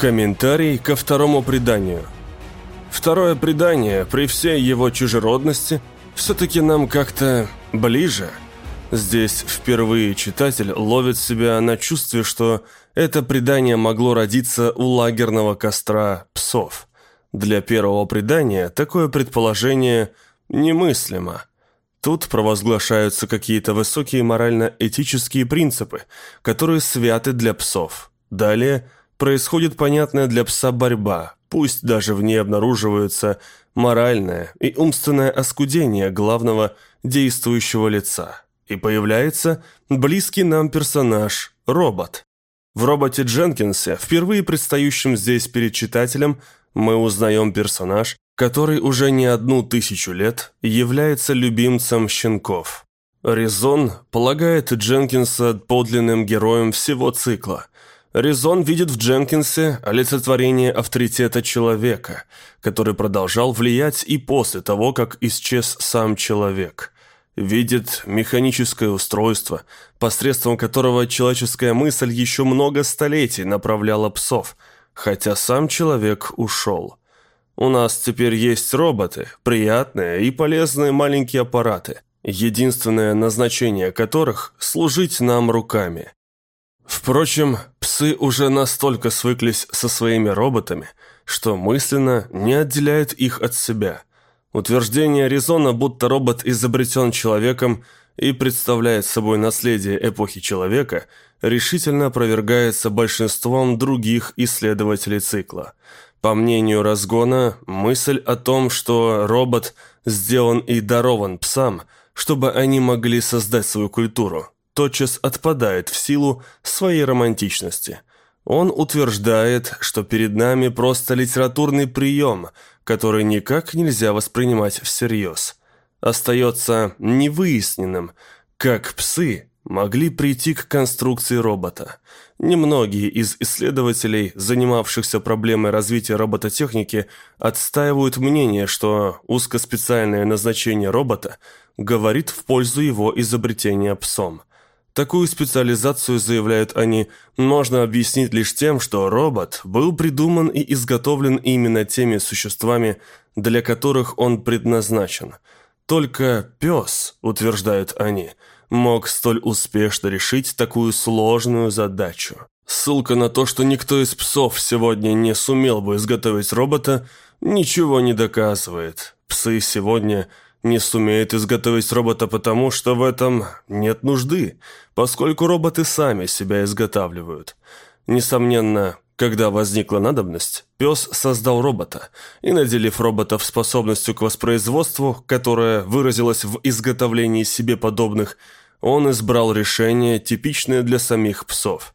Комментарий ко второму преданию. Второе предание, при всей его чужеродности, все-таки нам как-то ближе. Здесь впервые читатель ловит себя на чувстве, что это предание могло родиться у лагерного костра псов. Для первого предания такое предположение немыслимо. Тут провозглашаются какие-то высокие морально-этические принципы, которые святы для псов. Далее происходит понятная для пса борьба, пусть даже в ней обнаруживаются моральное и умственное оскудение главного действующего лица. И появляется близкий нам персонаж – робот. В роботе Дженкинсе, впервые предстающем здесь перед читателем, мы узнаем персонаж, который уже не одну тысячу лет является любимцем щенков. Резон полагает Дженкинса подлинным героем всего цикла. Резон видит в Дженкинсе олицетворение авторитета человека, который продолжал влиять и после того, как исчез сам человек. Видит механическое устройство, посредством которого человеческая мысль еще много столетий направляла псов, хотя сам человек ушел. У нас теперь есть роботы, приятные и полезные маленькие аппараты, единственное назначение которых – служить нам руками. Впрочем, псы уже настолько свыклись со своими роботами, что мысленно не отделяют их от себя. Утверждение Резона, будто робот изобретен человеком и представляет собой наследие эпохи человека, решительно опровергается большинством других исследователей цикла – по мнению Разгона, мысль о том, что робот сделан и дарован псам, чтобы они могли создать свою культуру, тотчас отпадает в силу своей романтичности. Он утверждает, что перед нами просто литературный прием, который никак нельзя воспринимать всерьез. Остается невыясненным, как псы могли прийти к конструкции робота. Немногие из исследователей, занимавшихся проблемой развития робототехники, отстаивают мнение, что узкоспециальное назначение робота говорит в пользу его изобретения псом. Такую специализацию, заявляют они, можно объяснить лишь тем, что робот был придуман и изготовлен именно теми существами, для которых он предназначен. Только пес, утверждают они, – мог столь успешно решить такую сложную задачу. Ссылка на то, что никто из псов сегодня не сумел бы изготовить робота, ничего не доказывает. Псы сегодня не сумеют изготовить робота потому, что в этом нет нужды, поскольку роботы сами себя изготавливают. Несомненно, когда возникла надобность, пес создал робота и, наделив роботов способностью к воспроизводству, которая выразилась в изготовлении себе подобных, он избрал решение, типичное для самих псов.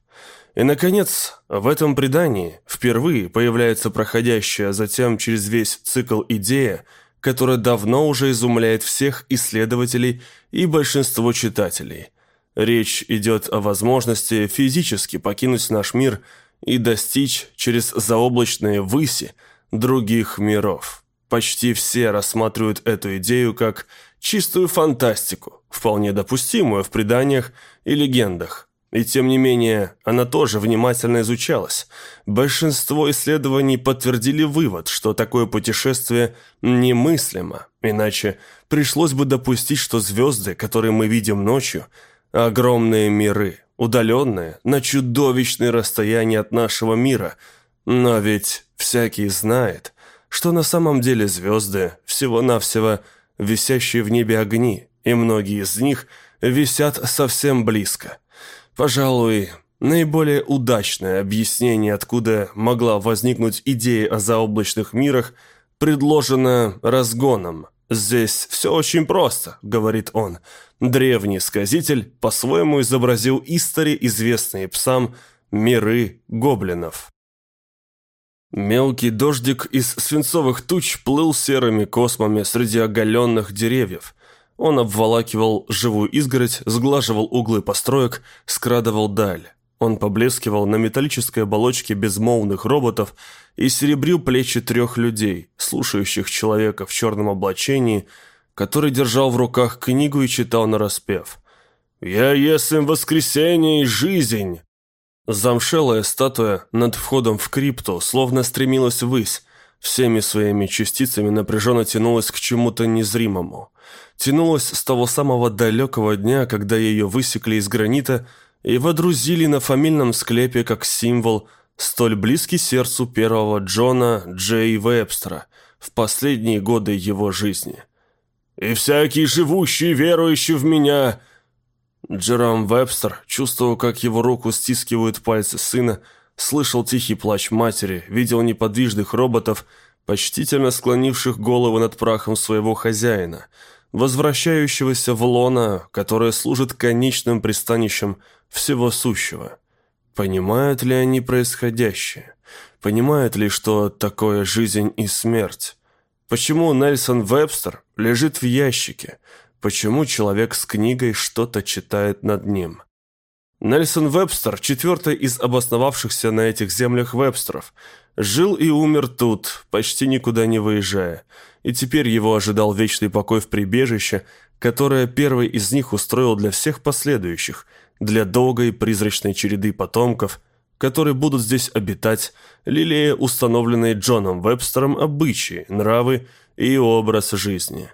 И, наконец, в этом предании впервые появляется проходящая затем через весь цикл идея, которая давно уже изумляет всех исследователей и большинство читателей. Речь идет о возможности физически покинуть наш мир и достичь через заоблачные выси других миров. Почти все рассматривают эту идею как чистую фантастику, вполне допустимую в преданиях и легендах. И тем не менее, она тоже внимательно изучалась. Большинство исследований подтвердили вывод, что такое путешествие немыслимо, иначе пришлось бы допустить, что звезды, которые мы видим ночью, огромные миры, удаленные на чудовищные расстояния от нашего мира. Но ведь всякий знает, что на самом деле звезды всего-навсего – висящие в небе огни, и многие из них висят совсем близко. Пожалуй, наиболее удачное объяснение, откуда могла возникнуть идея о заоблачных мирах, предложено разгоном. «Здесь все очень просто», — говорит он. Древний сказитель по-своему изобразил истори, известные псам, миры гоблинов. Мелкий дождик из свинцовых туч плыл серыми космами среди оголенных деревьев. Он обволакивал живую изгородь, сглаживал углы построек, скрадывал даль. Он поблескивал на металлической оболочке безмолвных роботов и серебрил плечи трех людей, слушающих человека в черном облачении, который держал в руках книгу и читал нараспев. «Я есмь воскресенье и жизнь!» Замшелая статуя над входом в крипту словно стремилась ввысь, всеми своими частицами напряженно тянулась к чему-то незримому. Тянулась с того самого далекого дня, когда ее высекли из гранита и водрузили на фамильном склепе как символ, столь близкий сердцу первого Джона Джей Вебстера в последние годы его жизни. «И всякий живущий, верующий в меня...» Джером Вебстер чувствовал, как его руку стискивают пальцы сына, слышал тихий плач матери, видел неподвижных роботов, почтительно склонивших головы над прахом своего хозяина, возвращающегося в лона, которое служит конечным пристанищем всего сущего. Понимают ли они происходящее? Понимают ли, что такое жизнь и смерть? Почему Нельсон Вебстер лежит в ящике? Почему человек с книгой что-то читает над ним? Нельсон Вебстер, четвертый из обосновавшихся на этих землях Вебстеров, жил и умер тут, почти никуда не выезжая, и теперь его ожидал вечный покой в прибежище, которое первый из них устроил для всех последующих, для долгой призрачной череды потомков, которые будут здесь обитать, лелея установленные Джоном Вебстером обычаи, нравы и образ жизни.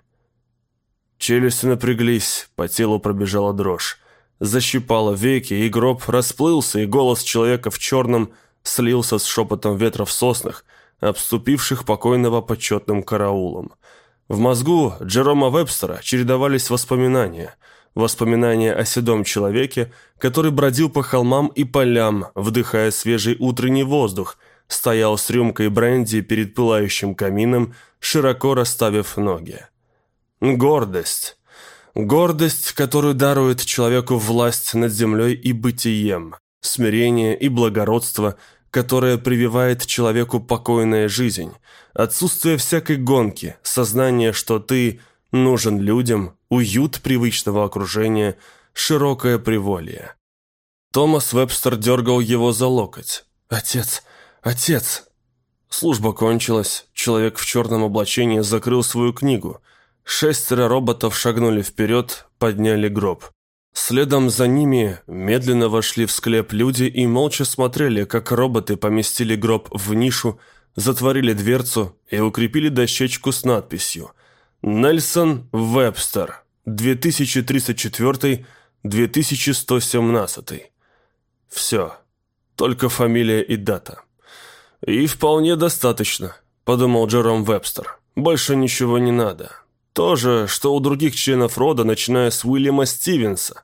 Челюсти напряглись, по телу пробежала дрожь защипало веки, и гроб расплылся, и голос человека в черном слился с шепотом ветра в соснах, обступивших покойного почетным караулом. В мозгу Джерома Вебстера чередовались воспоминания. Воспоминания о седом человеке, который бродил по холмам и полям, вдыхая свежий утренний воздух, стоял с рюмкой бренди перед пылающим камином, широко расставив ноги. Гордость. Гордость, которую дарует человеку власть над землей и бытием, смирение и благородство, которое прививает человеку покойная жизнь, отсутствие всякой гонки, сознание, что ты нужен людям, уют привычного окружения, широкое приволье. Томас Вебстер дергал его за локоть. «Отец! Отец!» Служба кончилась, человек в черном облачении закрыл свою книгу – Шестеро роботов шагнули вперед, подняли гроб. Следом за ними медленно вошли в склеп люди и молча смотрели, как роботы поместили гроб в нишу, затворили дверцу и укрепили дощечку с надписью «Нельсон Вебстер, 2034-2117». Все. Только фамилия и дата. «И вполне достаточно», – подумал Джером Вебстер. «Больше ничего не надо. То же, что у других членов рода, начиная с Уильяма Стивенса.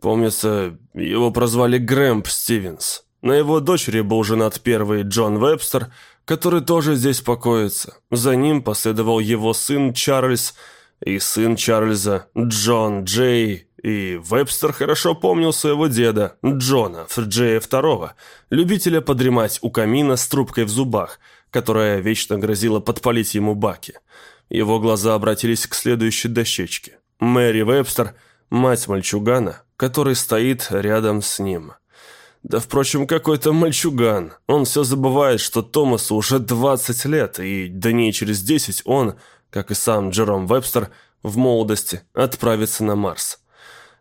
Помнится, его прозвали Грэмп Стивенс. На его дочери был женат первый Джон Вебстер, который тоже здесь покоится. За ним последовал его сын Чарльз и сын Чарльза Джон Джей, и Вебстер хорошо помнил своего деда, Джона, Джея II, любителя подремать у камина с трубкой в зубах, которая вечно грозила подпалить ему баки. Его глаза обратились к следующей дощечке. Мэри Вебстер, мать мальчугана, который стоит рядом с ним. Да, впрочем, какой-то мальчуган. Он все забывает, что Томасу уже 20 лет, и дней через 10 он, как и сам Джером Вебстер, в молодости отправится на Марс.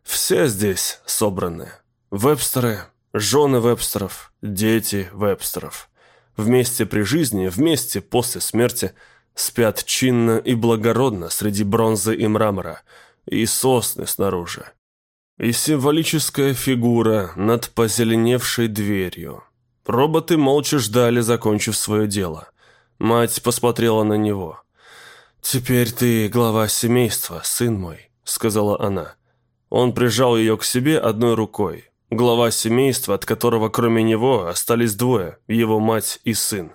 Все здесь собраны. Вебстеры, жены Вебстеров, дети Вебстеров. Вместе при жизни, вместе после смерти – спят чинно и благородно среди бронзы и мрамора, и сосны снаружи. И символическая фигура над позеленевшей дверью. Роботы молча ждали, закончив свое дело. Мать посмотрела на него. «Теперь ты глава семейства, сын мой», — сказала она. Он прижал ее к себе одной рукой. Глава семейства, от которого кроме него остались двое, его мать и сын.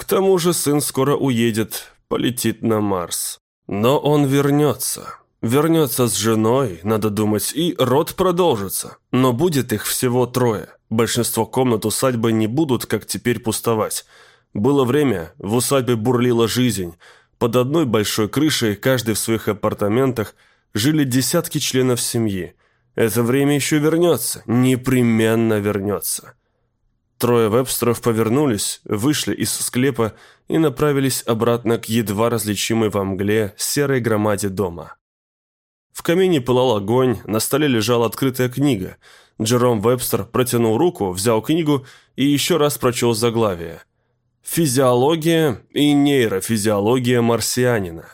К тому же сын скоро уедет, полетит на Марс. Но он вернется. Вернется с женой, надо думать, и род продолжится. Но будет их всего трое. Большинство комнат усадьбы не будут, как теперь, пустовать. Было время, в усадьбе бурлила жизнь. Под одной большой крышей, каждый в своих апартаментах, жили десятки членов семьи. Это время еще вернется, непременно вернется. Трое вебстеров повернулись, вышли из склепа и направились обратно к едва различимой во мгле серой громаде дома. В камине пылал огонь, на столе лежала открытая книга. Джером Вебстер протянул руку, взял книгу и еще раз прочел заглавие. «Физиология и нейрофизиология марсианина».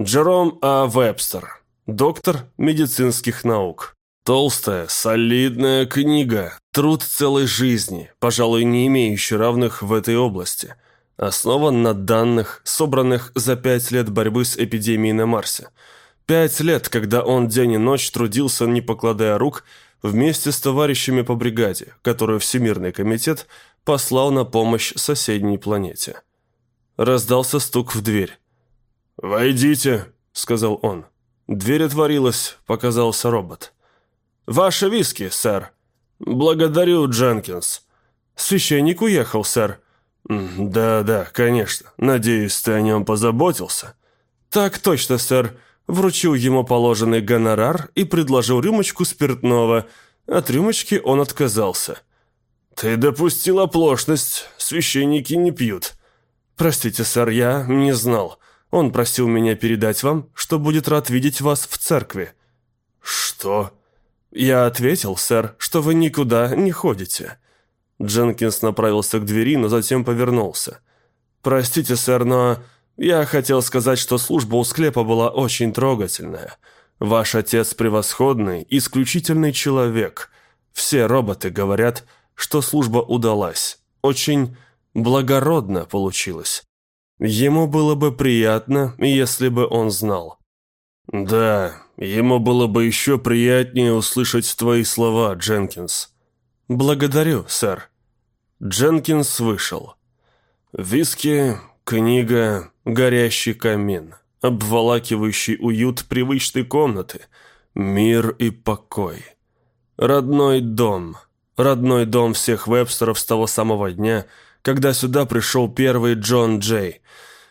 Джером А. Вебстер, доктор медицинских наук. Толстая, солидная книга, труд целой жизни, пожалуй, не имеющий равных в этой области. Основан на данных, собранных за пять лет борьбы с эпидемией на Марсе. Пять лет, когда он день и ночь трудился, не покладая рук, вместе с товарищами по бригаде, которую Всемирный комитет послал на помощь соседней планете. Раздался стук в дверь. «Войдите», — сказал он. Дверь отворилась, показался робот. «Ваши виски, сэр». «Благодарю, Дженкинс». «Священник уехал, сэр». «Да-да, конечно. Надеюсь, ты о нем позаботился». «Так точно, сэр. Вручил ему положенный гонорар и предложил рюмочку спиртного. От рюмочки он отказался». «Ты допустил оплошность. Священники не пьют». «Простите, сэр, я не знал. Он просил меня передать вам, что будет рад видеть вас в церкви». «Что?» «Я ответил, сэр, что вы никуда не ходите». Дженкинс направился к двери, но затем повернулся. «Простите, сэр, но я хотел сказать, что служба у склепа была очень трогательная. Ваш отец превосходный, исключительный человек. Все роботы говорят, что служба удалась. Очень благородно получилось. Ему было бы приятно, если бы он знал. «Да, ему было бы еще приятнее услышать твои слова, Дженкинс». «Благодарю, сэр». Дженкинс вышел. Виски, книга, горящий камин, обволакивающий уют привычной комнаты, мир и покой. Родной дом. Родной дом всех Вебстеров с того самого дня – когда сюда пришел первый Джон Джей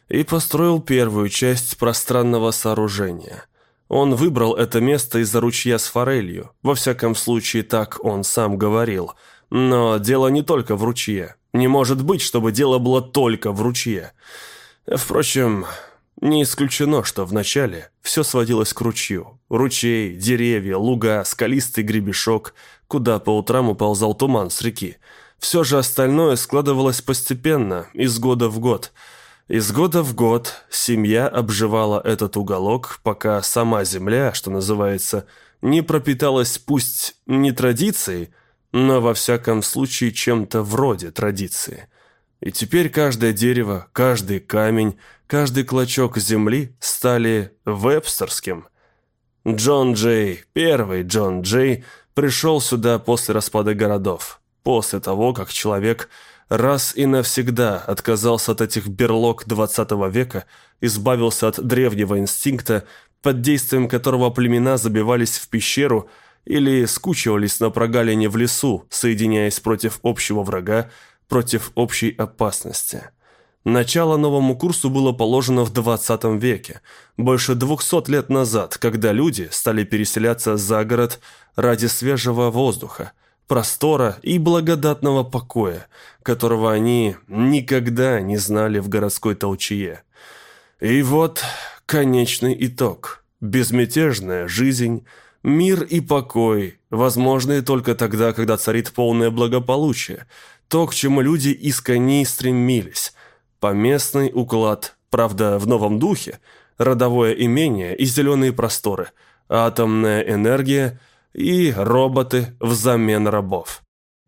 и построил первую часть пространного сооружения. Он выбрал это место из-за ручья с форелью, во всяком случае так он сам говорил. Но дело не только в ручье. Не может быть, чтобы дело было только в ручье. Впрочем, не исключено, что вначале все сводилось к ручью. Ручей, деревья, луга, скалистый гребешок, куда по утрам уползал туман с реки – все же остальное складывалось постепенно, из года в год. Из года в год семья обживала этот уголок, пока сама земля, что называется, не пропиталась пусть не традицией, но во всяком случае чем-то вроде традиции. И теперь каждое дерево, каждый камень, каждый клочок земли стали вебстерским. Джон Джей, первый Джон Джей, пришел сюда после распада городов после того, как человек раз и навсегда отказался от этих берлог XX века, избавился от древнего инстинкта, под действием которого племена забивались в пещеру или скучивались на прогалине в лесу, соединяясь против общего врага, против общей опасности. Начало новому курсу было положено в 20 веке, больше 200 лет назад, когда люди стали переселяться за город ради свежего воздуха, простора и благодатного покоя, которого они никогда не знали в городской толчье. И вот конечный итог. Безмятежная жизнь, мир и покой, возможные только тогда, когда царит полное благополучие, то, к чему люди искренне стремились. Поместный уклад, правда, в новом духе, родовое имение и зеленые просторы, атомная энергия – и роботы взамен рабов.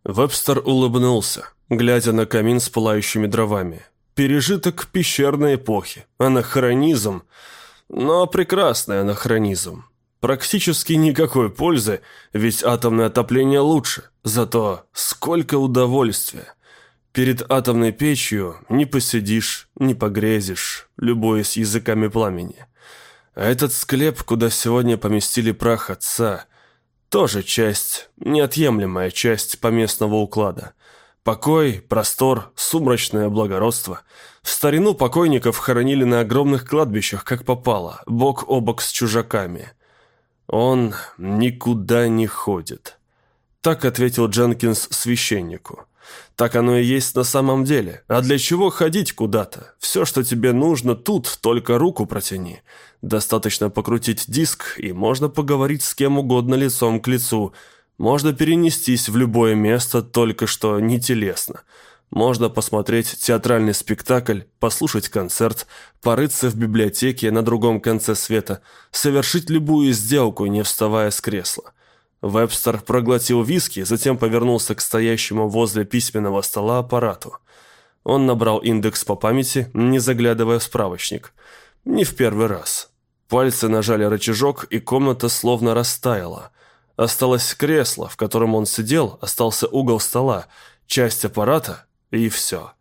Вебстер улыбнулся, глядя на камин с пылающими дровами. Пережиток пещерной эпохи, анахронизм, но прекрасный анахронизм. Практически никакой пользы, ведь атомное отопление лучше, зато сколько удовольствия. Перед атомной печью не посидишь, не погрезишь, любуясь языками пламени. А этот склеп, куда сегодня поместили прах отца, тоже часть, неотъемлемая часть поместного уклада. Покой, простор, сумрачное благородство. В старину покойников хоронили на огромных кладбищах, как попало, бок о бок с чужаками. Он никуда не ходит. Так ответил Дженкинс священнику. Так оно и есть на самом деле. А для чего ходить куда-то? Все, что тебе нужно тут, только руку протяни. Достаточно покрутить диск, и можно поговорить с кем угодно лицом к лицу. Можно перенестись в любое место, только что не телесно. Можно посмотреть театральный спектакль, послушать концерт, порыться в библиотеке на другом конце света, совершить любую сделку, не вставая с кресла. Вебстер проглотил виски, затем повернулся к стоящему возле письменного стола аппарату. Он набрал индекс по памяти, не заглядывая в справочник. Не в первый раз. Пальцы нажали рычажок, и комната словно растаяла. Осталось кресло, в котором он сидел, остался угол стола, часть аппарата, и все.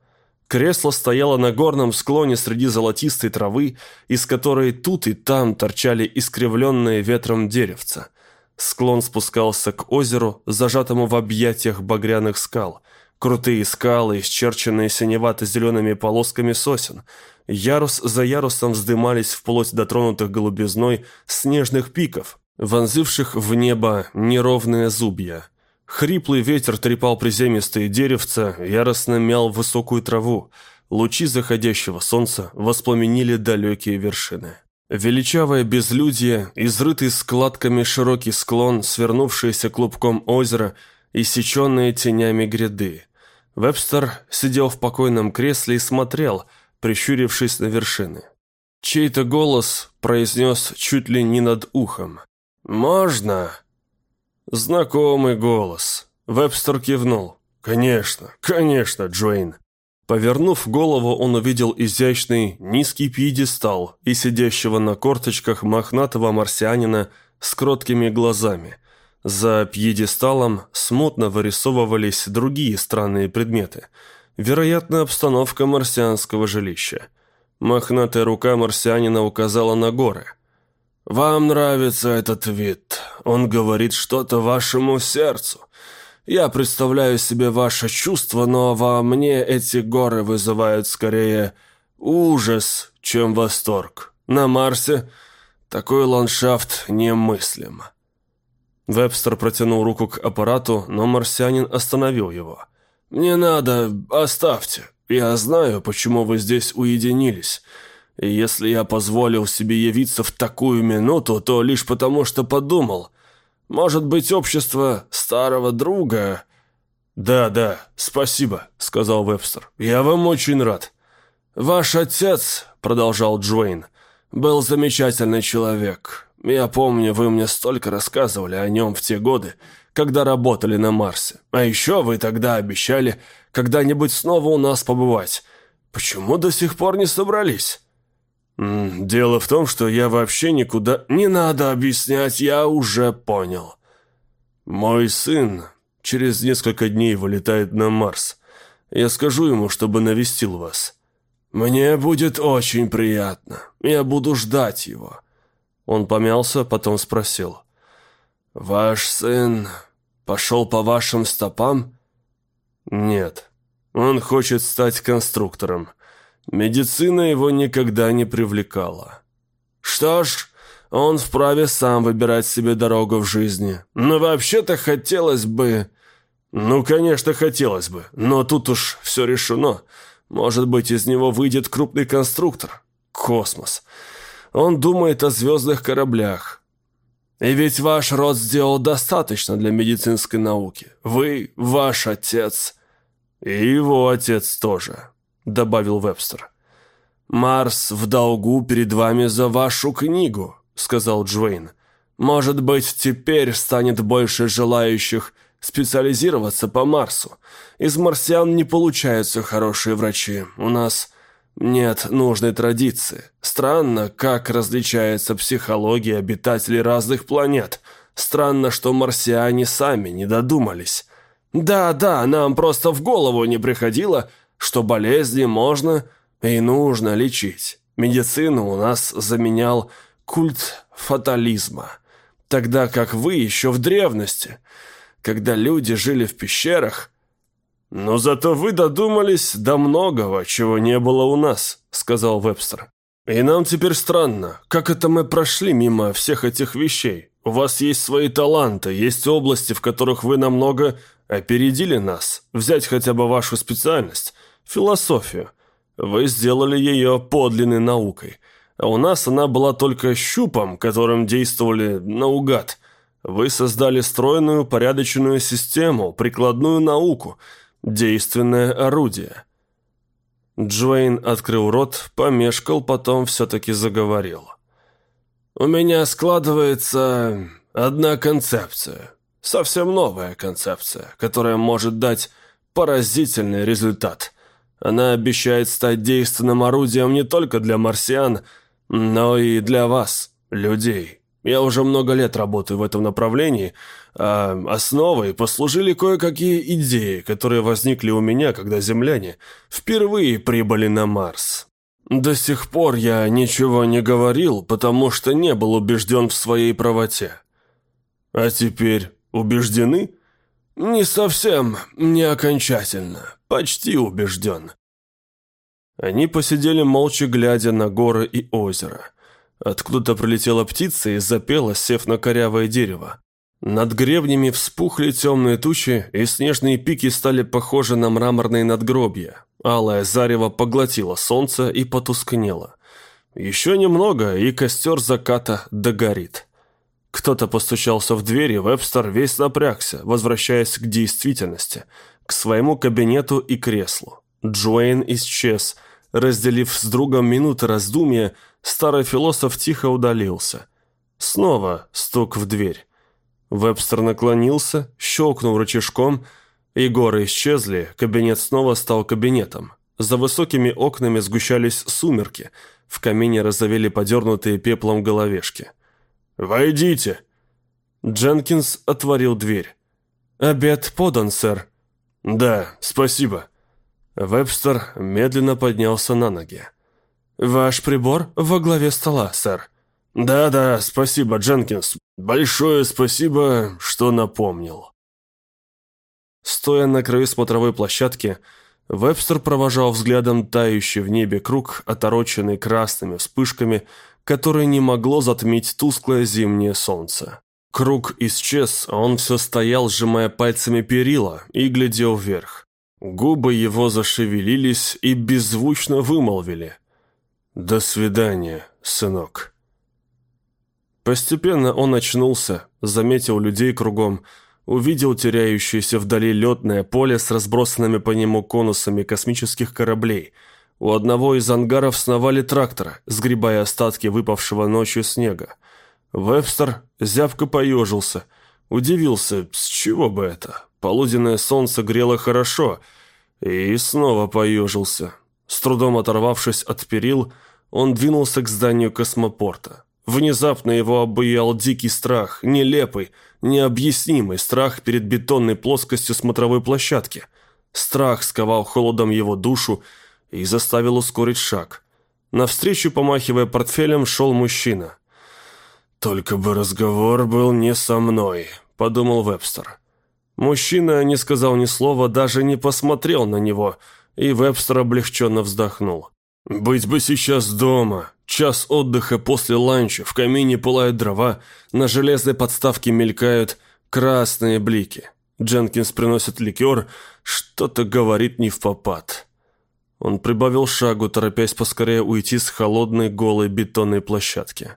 Кресло стояло на горном склоне среди золотистой травы, из которой тут и там торчали искривленные ветром деревца – Склон спускался к озеру, зажатому в объятиях багряных скал. Крутые скалы, исчерченные синевато-зелеными полосками сосен. Ярус за ярусом вздымались вплоть дотронутых голубизной снежных пиков, вонзивших в небо неровные зубья. Хриплый ветер трепал приземистые деревца, яростно мял высокую траву. Лучи заходящего солнца воспламенили далекие вершины. Величавое безлюдье, изрытый складками широкий склон, свернувшееся клубком озера, иссеченные тенями гряды. Вебстер сидел в покойном кресле и смотрел, прищурившись на вершины. Чей-то голос произнес чуть ли не над ухом. «Можно?» Знакомый голос. Вебстер кивнул. «Конечно, конечно, Джуэйн. Повернув голову, он увидел изящный низкий пьедестал и сидящего на корточках мохнатого марсианина с кроткими глазами. За пьедесталом смутно вырисовывались другие странные предметы. Вероятно, обстановка марсианского жилища. Мохнатая рука марсианина указала на горы. «Вам нравится этот вид. Он говорит что-то вашему сердцу. Я представляю себе ваше чувство, но во мне эти горы вызывают скорее ужас, чем восторг. На Марсе такой ландшафт немыслим». Вебстер протянул руку к аппарату, но марсианин остановил его. «Не надо, оставьте. Я знаю, почему вы здесь уединились. И если я позволил себе явиться в такую минуту, то лишь потому, что подумал – может быть, общество старого друга...» «Да, да, спасибо», — сказал Вебстер. «Я вам очень рад». «Ваш отец», — продолжал Джуэйн, — «был замечательный человек. Я помню, вы мне столько рассказывали о нем в те годы, когда работали на Марсе. А еще вы тогда обещали когда-нибудь снова у нас побывать. Почему до сих пор не собрались?» «Дело в том, что я вообще никуда...» «Не надо объяснять, я уже понял». «Мой сын через несколько дней вылетает на Марс. Я скажу ему, чтобы навестил вас». «Мне будет очень приятно. Я буду ждать его». Он помялся, потом спросил. «Ваш сын пошел по вашим стопам?» «Нет. Он хочет стать конструктором. Медицина его никогда не привлекала. Что ж, он вправе сам выбирать себе дорогу в жизни. Но вообще-то хотелось бы... Ну, конечно, хотелось бы, но тут уж все решено. Может быть, из него выйдет крупный конструктор. Космос. Он думает о звездных кораблях. И ведь ваш род сделал достаточно для медицинской науки. Вы, ваш отец. И его отец тоже добавил Вебстер. «Марс в долгу перед вами за вашу книгу», — сказал Джуэйн. «Может быть, теперь станет больше желающих специализироваться по Марсу. Из марсиан не получаются хорошие врачи. У нас нет нужной традиции. Странно, как различается психология обитателей разных планет. Странно, что марсиане сами не додумались. Да-да, нам просто в голову не приходило, что болезни можно и нужно лечить. Медицину у нас заменял культ фатализма, тогда как вы еще в древности, когда люди жили в пещерах. «Но зато вы додумались до многого, чего не было у нас», — сказал Вебстер. «И нам теперь странно, как это мы прошли мимо всех этих вещей. У вас есть свои таланты, есть области, в которых вы намного опередили нас. Взять хотя бы вашу специальность – философию. Вы сделали ее подлинной наукой. А у нас она была только щупом, которым действовали наугад. Вы создали стройную, порядочную систему, прикладную науку, действенное орудие. Джуэйн открыл рот, помешкал, потом все-таки заговорил. «У меня складывается одна концепция, совсем новая концепция, которая может дать поразительный результат. Она обещает стать действенным орудием не только для марсиан, но и для вас, людей». Я уже много лет работаю в этом направлении, а основой послужили кое-какие идеи, которые возникли у меня, когда земляне впервые прибыли на Марс. До сих пор я ничего не говорил, потому что не был убежден в своей правоте. А теперь убеждены? Не совсем, не окончательно, почти убежден. Они посидели молча, глядя на горы и озеро – Откуда-то прилетела птица и запела, сев на корявое дерево. Над гребнями вспухли темные тучи, и снежные пики стали похожи на мраморные надгробья. Алое зарево поглотило солнце и потускнело. Еще немного, и костер заката догорит. Кто-то постучался в дверь, и Вебстер весь напрягся, возвращаясь к действительности, к своему кабинету и креслу. Джуэйн исчез, разделив с другом минуты раздумья, Старый философ тихо удалился. Снова стук в дверь. Вебстер наклонился, щелкнул рычажком, и горы исчезли, кабинет снова стал кабинетом. За высокими окнами сгущались сумерки, в камине разовели подернутые пеплом головешки. «Войдите!» Дженкинс отворил дверь. «Обед подан, сэр». «Да, спасибо». Вебстер медленно поднялся на ноги. «Ваш прибор во главе стола, сэр». «Да-да, спасибо, Дженкинс. Большое спасибо, что напомнил». Стоя на краю смотровой площадки, Вебстер провожал взглядом тающий в небе круг, отороченный красными вспышками, который не могло затмить тусклое зимнее солнце. Круг исчез, а он все стоял, сжимая пальцами перила, и глядел вверх. Губы его зашевелились и беззвучно вымолвили. «До свидания, сынок». Постепенно он очнулся, заметил людей кругом, увидел теряющееся вдали летное поле с разбросанными по нему конусами космических кораблей. У одного из ангаров сновали тракторы, сгребая остатки выпавшего ночью снега. Вебстер зябко поежился, удивился, с чего бы это. Полуденное солнце грело хорошо, и снова поежился. С трудом оторвавшись от перил, он двинулся к зданию космопорта. Внезапно его обуял дикий страх, нелепый, необъяснимый страх перед бетонной плоскостью смотровой площадки. Страх сковал холодом его душу и заставил ускорить шаг. Навстречу, помахивая портфелем, шел мужчина. «Только бы разговор был не со мной», — подумал Вебстер. Мужчина не сказал ни слова, даже не посмотрел на него — и Вебстер облегченно вздохнул. «Быть бы сейчас дома. Час отдыха после ланча, в камине пылают дрова, на железной подставке мелькают красные блики. Дженкинс приносит ликер, что-то говорит не в попад». Он прибавил шагу, торопясь поскорее уйти с холодной голой бетонной площадки.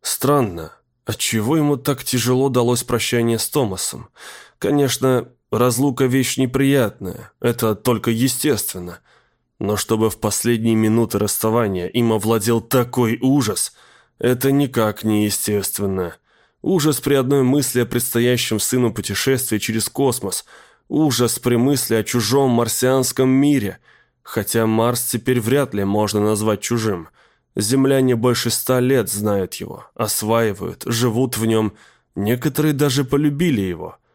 Странно, отчего ему так тяжело далось прощание с Томасом? Конечно, Разлука вещь неприятная, это только естественно. Но чтобы в последние минуты расставания им овладел такой ужас, это никак не естественно. Ужас при одной мысли о предстоящем сыну путешествии через космос, ужас при мысли о чужом марсианском мире, хотя Марс теперь вряд ли можно назвать чужим. Земляне больше ста лет знают его, осваивают, живут в нем, некоторые даже полюбили его –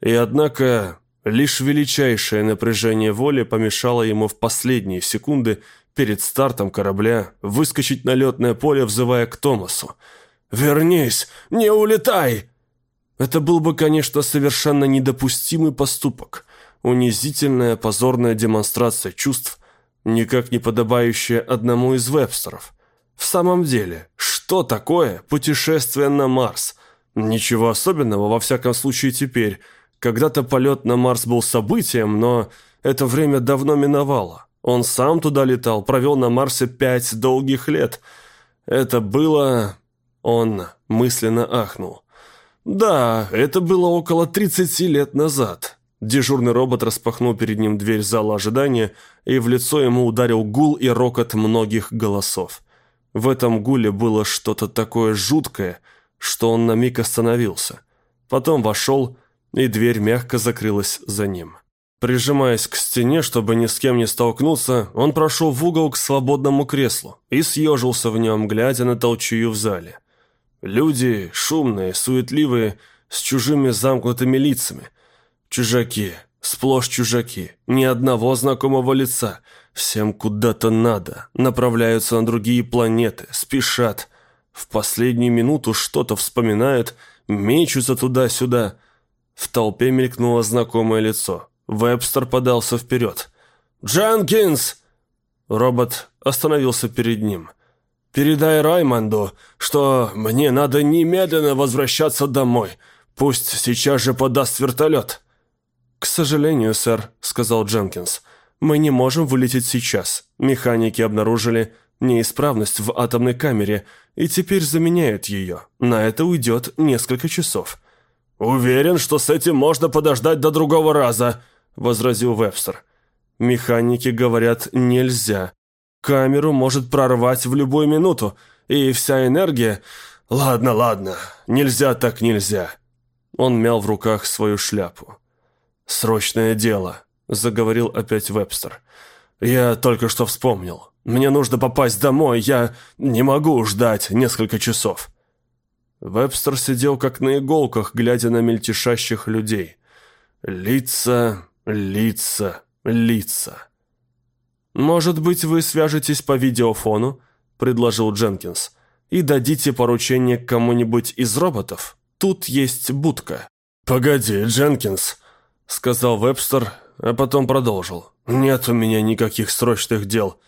и однако лишь величайшее напряжение воли помешало ему в последние секунды перед стартом корабля выскочить на летное поле, взывая к Томасу. «Вернись! Не улетай!» Это был бы, конечно, совершенно недопустимый поступок, унизительная позорная демонстрация чувств, никак не подобающая одному из вебстеров. В самом деле, что такое путешествие на Марс? Ничего особенного, во всяком случае, теперь – Когда-то полет на Марс был событием, но это время давно миновало. Он сам туда летал, провел на Марсе пять долгих лет. Это было... Он мысленно ахнул. Да, это было около 30 лет назад. Дежурный робот распахнул перед ним дверь зала ожидания, и в лицо ему ударил гул и рокот многих голосов. В этом гуле было что-то такое жуткое, что он на миг остановился. Потом вошел, и дверь мягко закрылась за ним. Прижимаясь к стене, чтобы ни с кем не столкнуться, он прошел в угол к свободному креслу и съежился в нем, глядя на толчую в зале. Люди шумные, суетливые, с чужими замкнутыми лицами. Чужаки, сплошь чужаки, ни одного знакомого лица. Всем куда-то надо, направляются на другие планеты, спешат. В последнюю минуту что-то вспоминают, мечутся туда-сюда. В толпе мелькнуло знакомое лицо. Вебстер подался вперед. «Дженкинс!» Робот остановился перед ним. «Передай Раймонду, что мне надо немедленно возвращаться домой. Пусть сейчас же подаст вертолет». «К сожалению, сэр», — сказал Дженкинс, — «мы не можем вылететь сейчас. Механики обнаружили неисправность в атомной камере и теперь заменяют ее. На это уйдет несколько часов». «Уверен, что с этим можно подождать до другого раза», — возразил Вебстер. «Механики говорят, нельзя. Камеру может прорвать в любую минуту, и вся энергия... Ладно, ладно, нельзя так нельзя». Он мял в руках свою шляпу. «Срочное дело», — заговорил опять Вебстер. «Я только что вспомнил. Мне нужно попасть домой, я не могу ждать несколько часов». Вебстер сидел как на иголках, глядя на мельтешащих людей. Лица, Лица, лица. «Может быть, вы свяжетесь по видеофону?» – предложил Дженкинс. «И дадите поручение кому-нибудь из роботов? Тут есть будка». «Погоди, Дженкинс», – сказал Вебстер, а потом продолжил. «Нет у меня никаких срочных дел,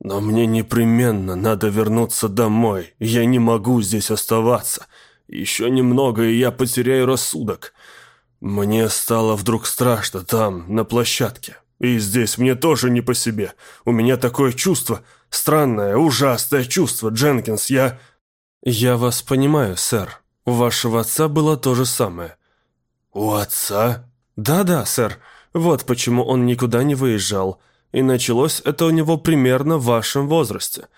но мне непременно надо вернуться домой. Я не могу здесь оставаться. Еще немного, и я потеряю рассудок. Мне стало вдруг страшно там, на площадке. И здесь мне тоже не по себе. У меня такое чувство, странное, ужасное чувство, Дженкинс, я... Я вас понимаю, сэр. У вашего отца было то же самое. У отца? Да-да, сэр. Вот почему он никуда не выезжал. И началось это у него примерно в вашем возрасте.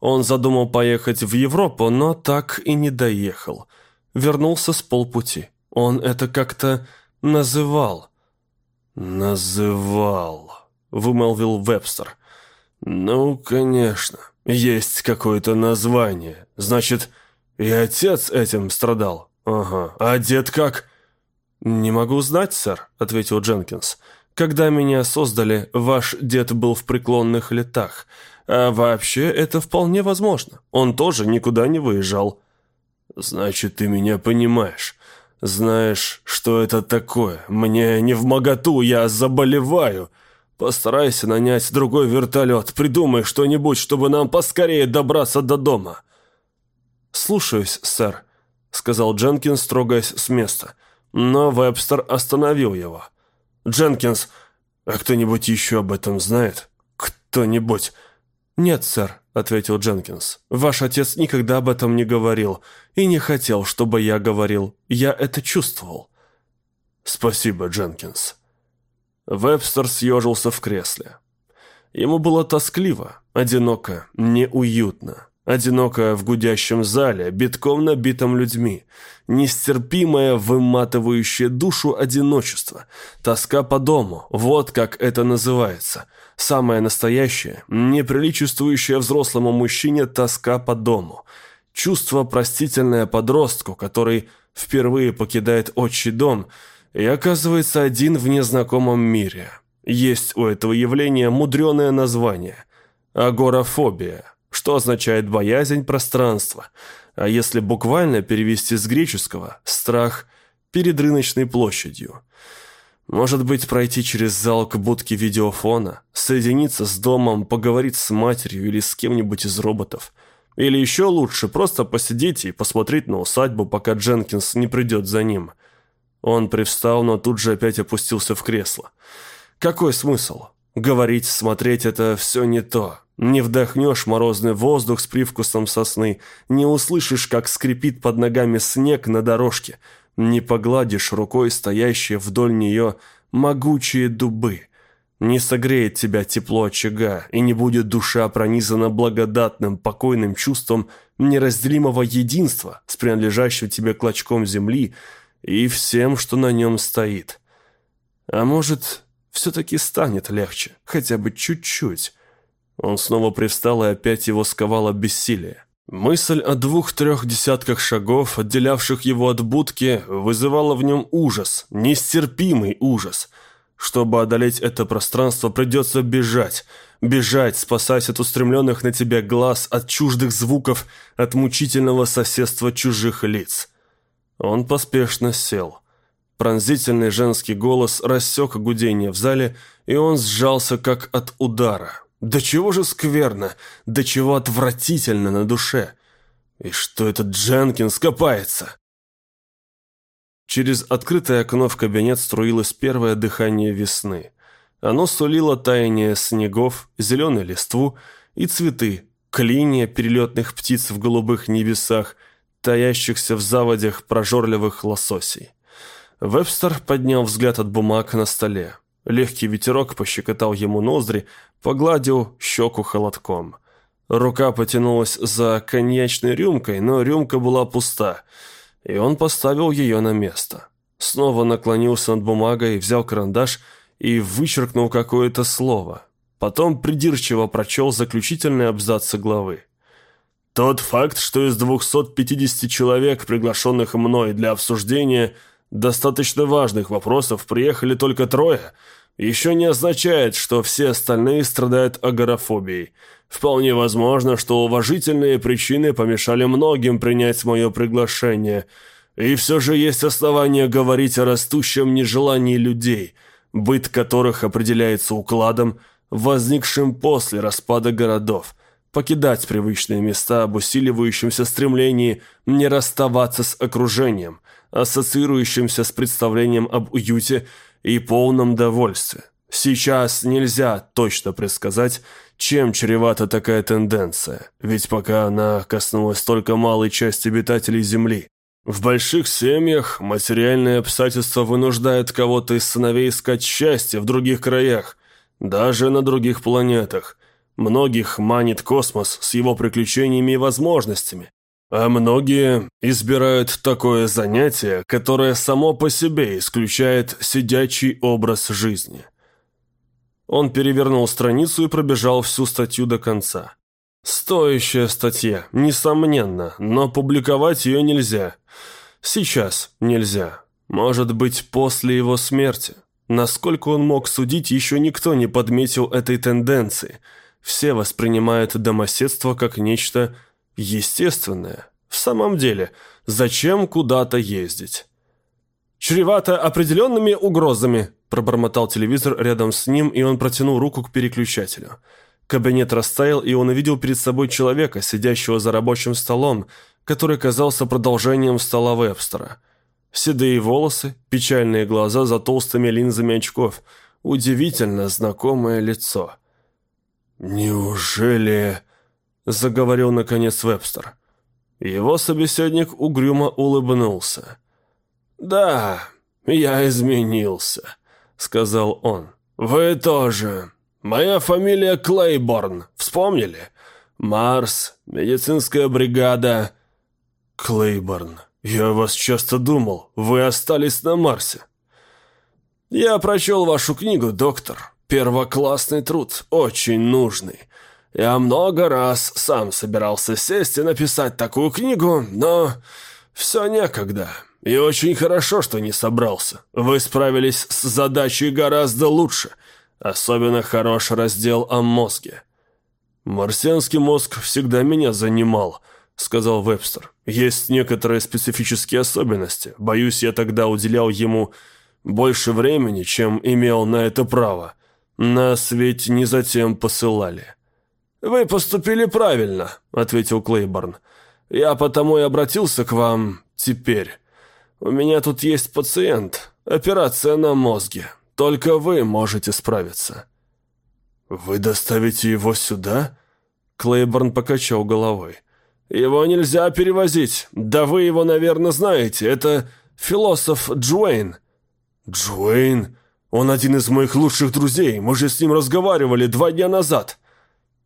Он задумал поехать в Европу, но так и не доехал. Вернулся с полпути. Он это как-то называл. «Называл», — вымолвил Вебстер. «Ну, конечно, есть какое-то название. Значит, и отец этим страдал. Ага, а дед как?» «Не могу знать, сэр», — ответил Дженкинс. «Когда меня создали, ваш дед был в преклонных летах. А вообще, это вполне возможно. Он тоже никуда не выезжал». «Значит, ты меня понимаешь. Знаешь, что это такое? Мне не в моготу, я заболеваю. Постарайся нанять другой вертолет. Придумай что-нибудь, чтобы нам поскорее добраться до дома». «Слушаюсь, сэр», — сказал Дженкинс, трогаясь с места. Но Вебстер остановил его. «Дженкинс, а кто-нибудь еще об этом знает? Кто-нибудь?» «Нет, сэр», — ответил Дженкинс. «Ваш отец никогда об этом не говорил и не хотел, чтобы я говорил. Я это чувствовал». «Спасибо, Дженкинс». Вебстер съежился в кресле. Ему было тоскливо, одиноко, неуютно. Одиноко в гудящем зале, битком набитом людьми. Нестерпимое, выматывающее душу одиночество. Тоска по дому, вот как это называется. Самое настоящее, неприличествующее взрослому мужчине тоска по дому. Чувство простительное подростку, который впервые покидает отчий дом и оказывается один в незнакомом мире. Есть у этого явления мудреное название – агорафобия – что означает боязнь пространства, а если буквально перевести с греческого «страх перед рыночной площадью». Может быть, пройти через зал к будке видеофона, соединиться с домом, поговорить с матерью или с кем-нибудь из роботов. Или еще лучше, просто посидеть и посмотреть на усадьбу, пока Дженкинс не придет за ним. Он привстал, но тут же опять опустился в кресло. Какой смысл? Говорить, смотреть – это все не то. Не вдохнешь морозный воздух с привкусом сосны, не услышишь, как скрипит под ногами снег на дорожке, не погладишь рукой стоящие вдоль нее могучие дубы. Не согреет тебя тепло очага, и не будет душа пронизана благодатным, покойным чувством неразделимого единства с принадлежащим тебе клочком земли и всем, что на нем стоит. А может, все-таки станет легче, хотя бы чуть-чуть. Он снова привстал, и опять его сковало бессилие. Мысль о двух-трех десятках шагов, отделявших его от будки, вызывала в нем ужас, нестерпимый ужас. Чтобы одолеть это пространство, придется бежать. Бежать, спасаясь от устремленных на тебя глаз, от чуждых звуков, от мучительного соседства чужих лиц. Он поспешно сел. Пронзительный женский голос рассек гудение в зале, и он сжался, как от удара. Да чего же скверно, да чего отвратительно на душе. И что этот Дженкинс копается? Через открытое окно в кабинет струилось первое дыхание весны. Оно сулило таяние снегов, зеленую листву и цветы, клинья перелетных птиц в голубых небесах, таящихся в заводях прожорливых лососей. Вебстер поднял взгляд от бумаг на столе. Легкий ветерок пощекотал ему ноздри, погладил щеку холодком. Рука потянулась за коньячной рюмкой, но рюмка была пуста, и он поставил ее на место. Снова наклонился над бумагой, взял карандаш и вычеркнул какое-то слово. Потом придирчиво прочел заключительные абзацы главы. Тот факт, что из 250 человек, приглашенных мной для обсуждения – достаточно важных вопросов приехали только трое, еще не означает, что все остальные страдают агорафобией. Вполне возможно, что уважительные причины помешали многим принять мое приглашение. И все же есть основания говорить о растущем нежелании людей, быт которых определяется укладом, возникшим после распада городов, покидать привычные места об усиливающемся стремлении не расставаться с окружением – ассоциирующимся с представлением об уюте и полном довольстве. Сейчас нельзя точно предсказать, чем чревата такая тенденция, ведь пока она коснулась только малой части обитателей Земли. В больших семьях материальные обстоятельства вынуждают кого-то из сыновей искать счастье в других краях, даже на других планетах. Многих манит космос с его приключениями и возможностями, а многие избирают такое занятие, которое само по себе исключает сидячий образ жизни. Он перевернул страницу и пробежал всю статью до конца. Стоящая статья, несомненно, но публиковать ее нельзя. Сейчас нельзя. Может быть, после его смерти. Насколько он мог судить, еще никто не подметил этой тенденции. Все воспринимают домоседство как нечто естественное. В самом деле, зачем куда-то ездить? «Чревато определенными угрозами», – пробормотал телевизор рядом с ним, и он протянул руку к переключателю. Кабинет растаял, и он увидел перед собой человека, сидящего за рабочим столом, который казался продолжением стола Вебстера. Седые волосы, печальные глаза за толстыми линзами очков, удивительно знакомое лицо. «Неужели...» – заговорил наконец Вебстер. Его собеседник угрюмо улыбнулся. «Да, я изменился», — сказал он. «Вы тоже. Моя фамилия Клейборн. Вспомнили? Марс, медицинская бригада...» «Клейборн, я вас часто думал. Вы остались на Марсе». «Я прочел вашу книгу, доктор. Первоклассный труд, очень нужный. Я много раз сам собирался сесть и написать такую книгу, но все некогда. И очень хорошо, что не собрался. Вы справились с задачей гораздо лучше. Особенно хорош раздел о мозге. «Марсианский мозг всегда меня занимал», — сказал Вебстер. «Есть некоторые специфические особенности. Боюсь, я тогда уделял ему больше времени, чем имел на это право. Нас ведь не затем посылали». «Вы поступили правильно», — ответил Клейборн. «Я потому и обратился к вам теперь. У меня тут есть пациент. Операция на мозге. Только вы можете справиться». «Вы доставите его сюда?» Клейборн покачал головой. «Его нельзя перевозить. Да вы его, наверное, знаете. Это философ Джуэйн». «Джуэйн? Он один из моих лучших друзей. Мы же с ним разговаривали два дня назад».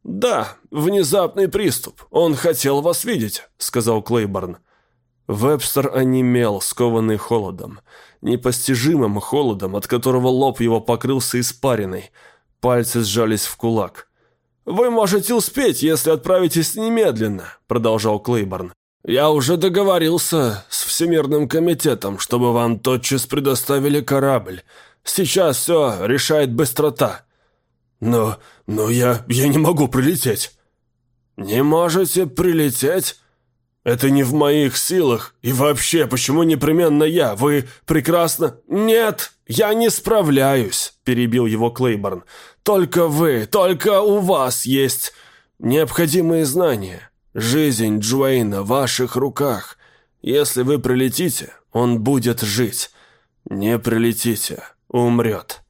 «Да, внезапный приступ. Он хотел вас видеть», — сказал Клейборн. Вебстер онемел, скованный холодом. Непостижимым холодом, от которого лоб его покрылся испариной. Пальцы сжались в кулак. «Вы можете успеть, если отправитесь немедленно», — продолжал Клейборн. «Я уже договорился с Всемирным комитетом, чтобы вам тотчас предоставили корабль. Сейчас все решает быстрота». «Но... но я... я не могу прилететь». «Не можете прилететь?» «Это не в моих силах. И вообще, почему непременно я? Вы прекрасно...» «Нет, я не справляюсь», — перебил его Клейборн. «Только вы, только у вас есть необходимые знания. Жизнь Джуэйна в ваших руках. Если вы прилетите, он будет жить. Не прилетите, умрет».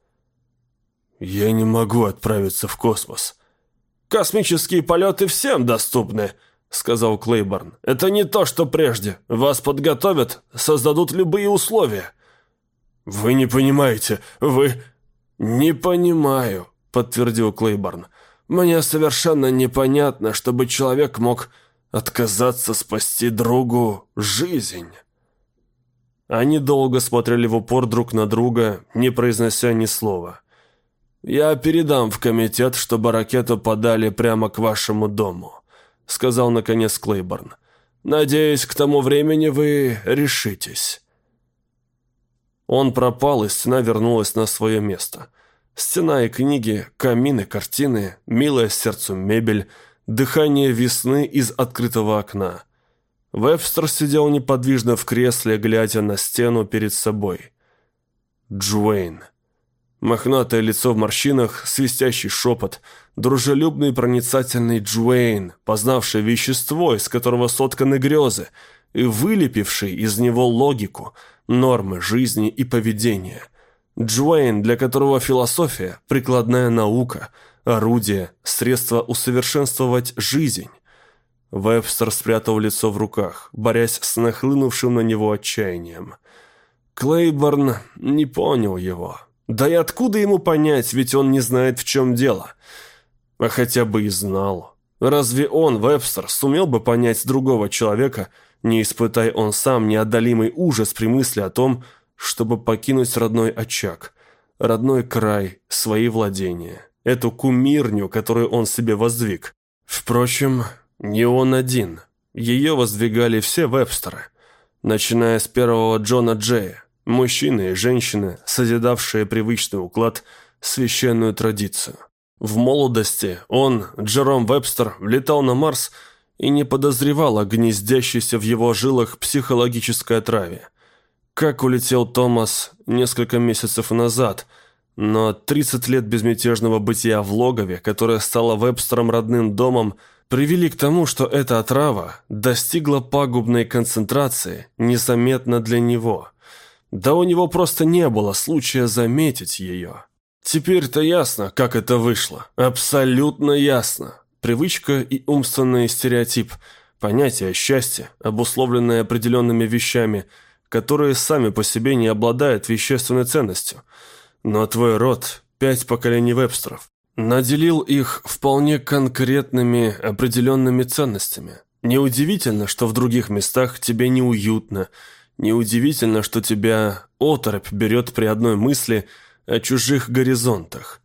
«Я не могу отправиться в космос». «Космические полеты всем доступны», — сказал Клейборн. «Это не то, что прежде. Вас подготовят, создадут любые условия». «Вы не понимаете, вы...» «Не понимаю», — подтвердил Клейборн. «Мне совершенно непонятно, чтобы человек мог отказаться спасти другу жизнь». Они долго смотрели в упор друг на друга, не произнося ни слова. «Я передам в комитет, чтобы ракету подали прямо к вашему дому», — сказал наконец Клейборн. «Надеюсь, к тому времени вы решитесь». Он пропал, и стена вернулась на свое место. Стена и книги, камины, картины, милая сердцу мебель, дыхание весны из открытого окна. Вебстер сидел неподвижно в кресле, глядя на стену перед собой. Джуэйн. Мохнатое лицо в морщинах, свистящий шепот, дружелюбный проницательный Джуэйн, познавший вещество, из которого сотканы грезы, и вылепивший из него логику, нормы жизни и поведения. Джуэйн, для которого философия – прикладная наука, орудие, средство усовершенствовать жизнь. Вебстер спрятал лицо в руках, борясь с нахлынувшим на него отчаянием. Клейборн не понял его. Да и откуда ему понять, ведь он не знает, в чем дело. А хотя бы и знал. Разве он, Вебстер, сумел бы понять другого человека, не испытай он сам неодолимый ужас при мысли о том, чтобы покинуть родной очаг, родной край, свои владения, эту кумирню, которую он себе воздвиг. Впрочем, не он один. Ее воздвигали все Вебстеры, начиная с первого Джона Джея, Мужчины и женщины, созидавшие привычный уклад, священную традицию. В молодости он, Джером Вебстер, летал на Марс и не подозревал о гнездящейся в его жилах психологической отраве. Как улетел Томас несколько месяцев назад, но 30 лет безмятежного бытия в логове, которое стало Вебстером родным домом, привели к тому, что эта отрава достигла пагубной концентрации незаметно для него – да у него просто не было случая заметить ее. Теперь-то ясно, как это вышло. Абсолютно ясно. Привычка и умственный стереотип, понятие счастья, обусловленное определенными вещами, которые сами по себе не обладают вещественной ценностью. Но твой род, пять поколений вебстеров, наделил их вполне конкретными определенными ценностями. Неудивительно, что в других местах тебе неуютно – Неудивительно, что тебя оторопь берет при одной мысли о чужих горизонтах.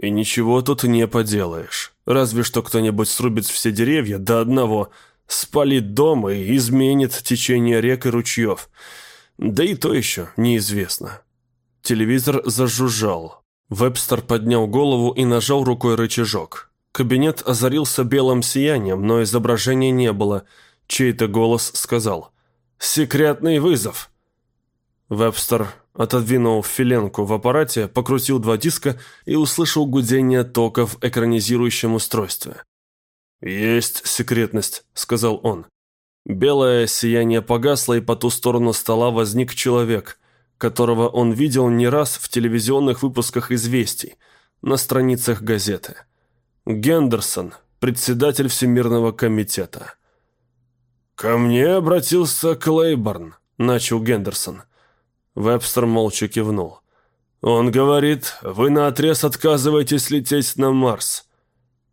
И ничего тут не поделаешь. Разве что кто-нибудь срубит все деревья до одного, спалит дом и изменит течение рек и ручьев. Да и то еще неизвестно. Телевизор зажужжал. Вебстер поднял голову и нажал рукой рычажок. Кабинет озарился белым сиянием, но изображения не было. Чей-то голос сказал «Секретный вызов!» Вебстер отодвинул филенку в аппарате, покрутил два диска и услышал гудение тока в экранизирующем устройстве. «Есть секретность», — сказал он. Белое сияние погасло, и по ту сторону стола возник человек, которого он видел не раз в телевизионных выпусках «Известий», на страницах газеты. Гендерсон, председатель Всемирного комитета. «Ко мне обратился Клейборн», — начал Гендерсон. Вебстер молча кивнул. «Он говорит, вы наотрез отказываетесь лететь на Марс».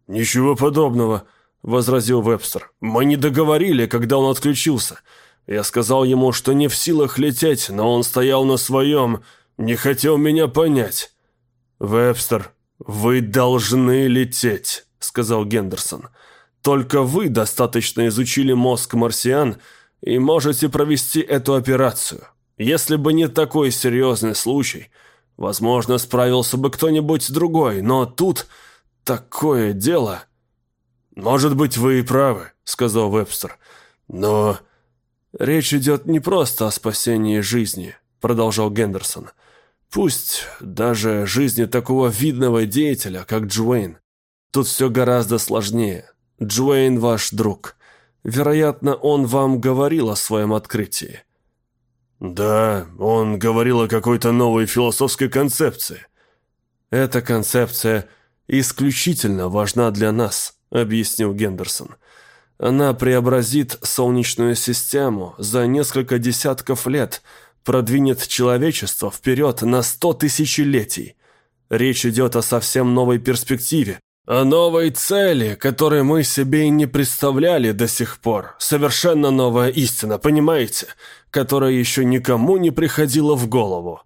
«Ничего подобного», — возразил Вебстер. «Мы не договорили, когда он отключился. Я сказал ему, что не в силах лететь, но он стоял на своем, не хотел меня понять». «Вебстер, вы должны лететь», — сказал Гендерсон. «Только вы достаточно изучили мозг марсиан и можете провести эту операцию. Если бы не такой серьезный случай, возможно, справился бы кто-нибудь другой, но тут такое дело...» «Может быть, вы и правы», — сказал Вебстер. «Но речь идет не просто о спасении жизни», — продолжал Гендерсон. «Пусть даже жизни такого видного деятеля, как Джуэйн. Тут все гораздо сложнее. Джуэйн ваш друг. Вероятно, он вам говорил о своем открытии». «Да, он говорил о какой-то новой философской концепции». «Эта концепция исключительно важна для нас», — объяснил Гендерсон. «Она преобразит Солнечную систему за несколько десятков лет, продвинет человечество вперед на сто тысячелетий. Речь идет о совсем новой перспективе, о новой цели, которой мы себе и не представляли до сих пор. Совершенно новая истина, понимаете? Которая еще никому не приходила в голову».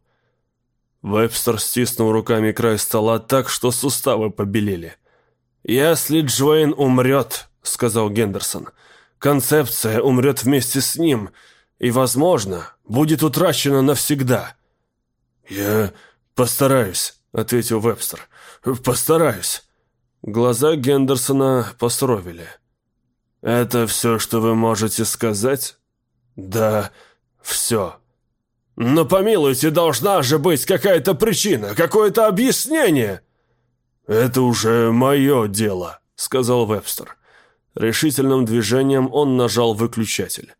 Вебстер стиснул руками край стола так, что суставы побелели. «Если Джоэн умрет», — сказал Гендерсон, — «концепция умрет вместе с ним и, возможно, будет утрачена навсегда». «Я постараюсь», — ответил Вебстер. «Постараюсь». Глаза Гендерсона посуровели. «Это все, что вы можете сказать?» «Да, все». «Но помилуйте, должна же быть какая-то причина, какое-то объяснение!» «Это уже мое дело», — сказал Вебстер. Решительным движением он нажал выключатель.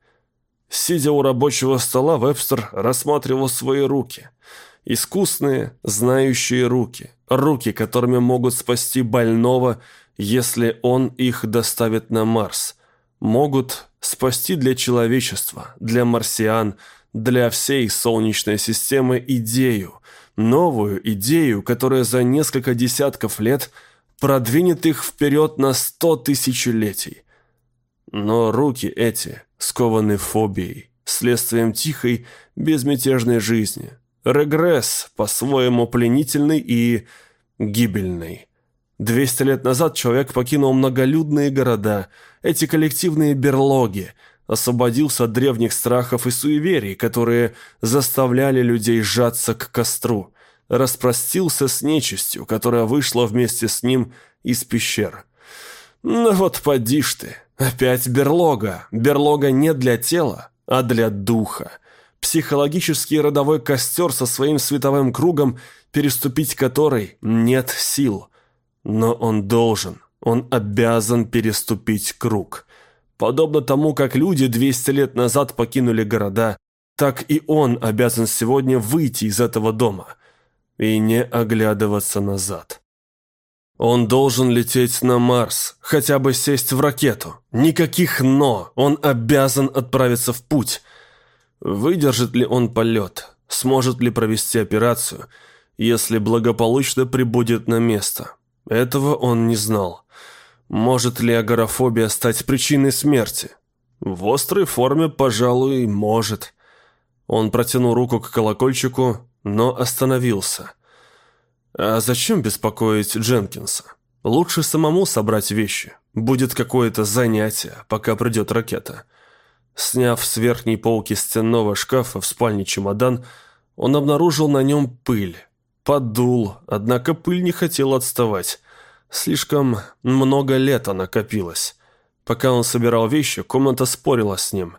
Сидя у рабочего стола, Вебстер рассматривал свои руки. Искусные, знающие руки. Руки, которые могут спасти больного, если он их доставит на Марс. Могут спасти для человечества, для марсиан, для всей Солнечной системы идею, новую идею, которая за несколько десятков лет продвинет их вперед на сто тысячелетий. Но руки эти скованы фобией, следствием тихой, безмятежной жизни. Регресс, по-своему пленительный и гибельный. Двести лет назад человек покинул многолюдные города, эти коллективные берлоги, освободился от древних страхов и суеверий, которые заставляли людей сжаться к костру, распростился с нечистью, которая вышла вместе с ним из пещер. Ну вот поди ж ты, опять берлога. Берлога не для тела, а для духа. Психологический родовой костер со своим световым кругом, переступить который нет сил. Но он должен, он обязан переступить круг. Подобно тому, как люди 200 лет назад покинули города, так и он обязан сегодня выйти из этого дома и не оглядываться назад. Он должен лететь на Марс, хотя бы сесть в ракету. Никаких «но», он обязан отправиться в путь. Выдержит ли он полет, сможет ли провести операцию, если благополучно прибудет на место. Этого он не знал. Может ли агорафобия стать причиной смерти? В острой форме, пожалуй, может. Он протянул руку к колокольчику, но остановился. А зачем беспокоить Дженкинса? Лучше самому собрать вещи. Будет какое-то занятие, пока придет ракета. Сняв с верхней полки стенного шкафа в спальне чемодан, он обнаружил на нем пыль. Подул, однако пыль не хотела отставать. Слишком много лета накопилось. Пока он собирал вещи, комната спорила с ним.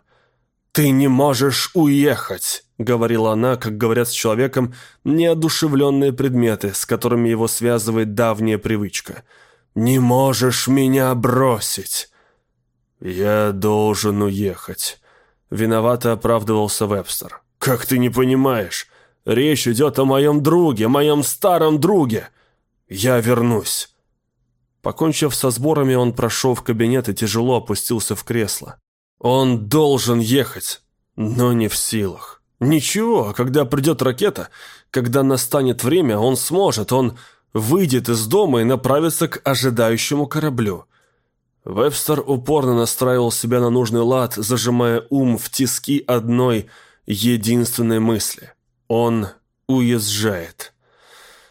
«Ты не можешь уехать!» — говорила она, как говорят с человеком неодушевленные предметы, с которыми его связывает давняя привычка. «Не можешь меня бросить!» «Я должен уехать», — виновато оправдывался Вебстер. «Как ты не понимаешь? Речь идет о моем друге, моем старом друге. Я вернусь». Покончив со сборами, он прошел в кабинет и тяжело опустился в кресло. Он должен ехать, но не в силах. Ничего, когда придет ракета, когда настанет время, он сможет, он выйдет из дома и направится к ожидающему кораблю. Вебстер упорно настраивал себя на нужный лад, зажимая ум в тиски одной единственной мысли. Он уезжает.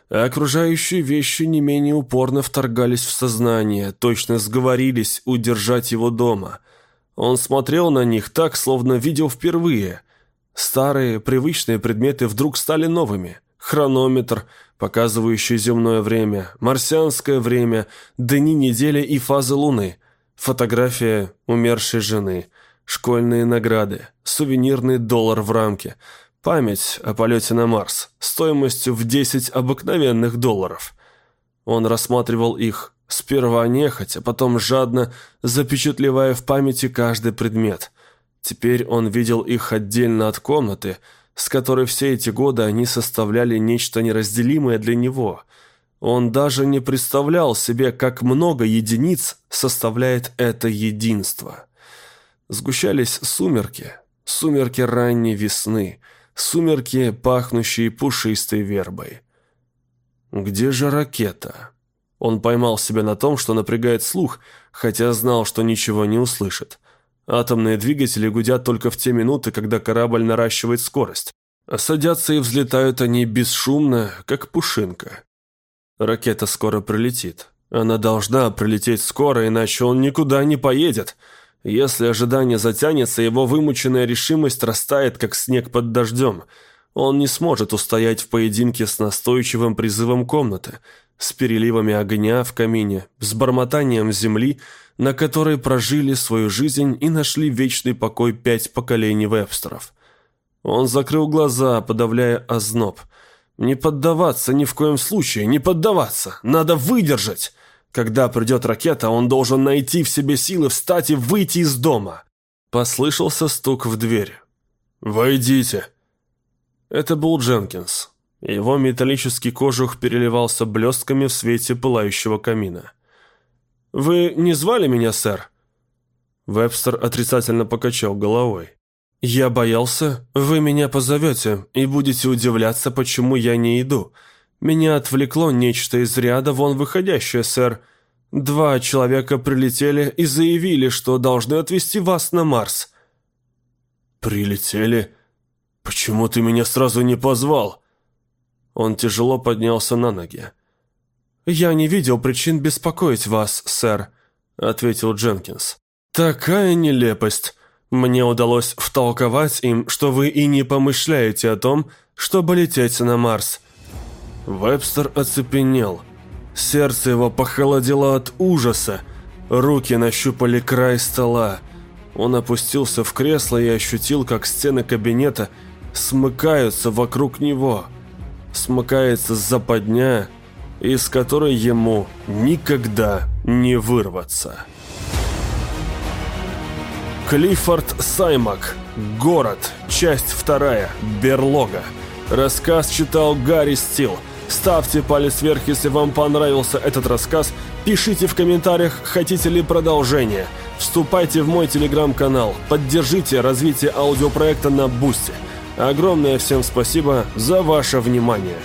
А окружающие вещи не менее упорно вторгались в сознание, точно сговорились удержать его дома. Он смотрел на них так, словно видел впервые. Старые, привычные предметы вдруг стали новыми. Хронометр, показывающий земное время, марсианское время, дни недели и фазы Луны – Фотография умершей жены, школьные награды, сувенирный доллар в рамке, память о полете на Марс стоимостью в 10 обыкновенных долларов. Он рассматривал их сперва нехотя, потом жадно, запечатлевая в памяти каждый предмет. Теперь он видел их отдельно от комнаты, с которой все эти годы они составляли нечто неразделимое для него – он даже не представлял себе, как много единиц составляет это единство. Сгущались сумерки, сумерки ранней весны, сумерки, пахнущие пушистой вербой. Где же ракета? Он поймал себя на том, что напрягает слух, хотя знал, что ничего не услышит. Атомные двигатели гудят только в те минуты, когда корабль наращивает скорость. А садятся и взлетают они бесшумно, как пушинка. Ракета скоро прилетит. Она должна прилететь скоро, иначе он никуда не поедет. Если ожидание затянется, его вымученная решимость растает, как снег под дождем. Он не сможет устоять в поединке с настойчивым призывом комнаты, с переливами огня в камине, с бормотанием земли, на которой прожили свою жизнь и нашли вечный покой пять поколений вебстеров. Он закрыл глаза, подавляя озноб – не поддаваться ни в коем случае, не поддаваться. Надо выдержать. Когда придет ракета, он должен найти в себе силы встать и выйти из дома. Послышался стук в дверь. «Войдите». Это был Дженкинс. Его металлический кожух переливался блестками в свете пылающего камина. «Вы не звали меня, сэр?» Вебстер отрицательно покачал головой. «Я боялся, вы меня позовете и будете удивляться, почему я не иду. Меня отвлекло нечто из ряда вон выходящее, сэр. Два человека прилетели и заявили, что должны отвезти вас на Марс». «Прилетели? Почему ты меня сразу не позвал?» Он тяжело поднялся на ноги. «Я не видел причин беспокоить вас, сэр», — ответил Дженкинс. «Такая нелепость. Мне удалось втолковать им, что вы и не помышляете о том, чтобы лететь на Марс». Вебстер оцепенел. Сердце его похолодело от ужаса. Руки нащупали край стола. Он опустился в кресло и ощутил, как стены кабинета смыкаются вокруг него. Смыкается западня, из которой ему никогда не вырваться. Клиффорд Саймак. Город. Часть вторая. Берлога. Рассказ читал Гарри Стил. Ставьте палец вверх, если вам понравился этот рассказ. Пишите в комментариях, хотите ли продолжение. Вступайте в мой телеграм-канал. Поддержите развитие аудиопроекта на Бусти. Огромное всем спасибо за ваше внимание.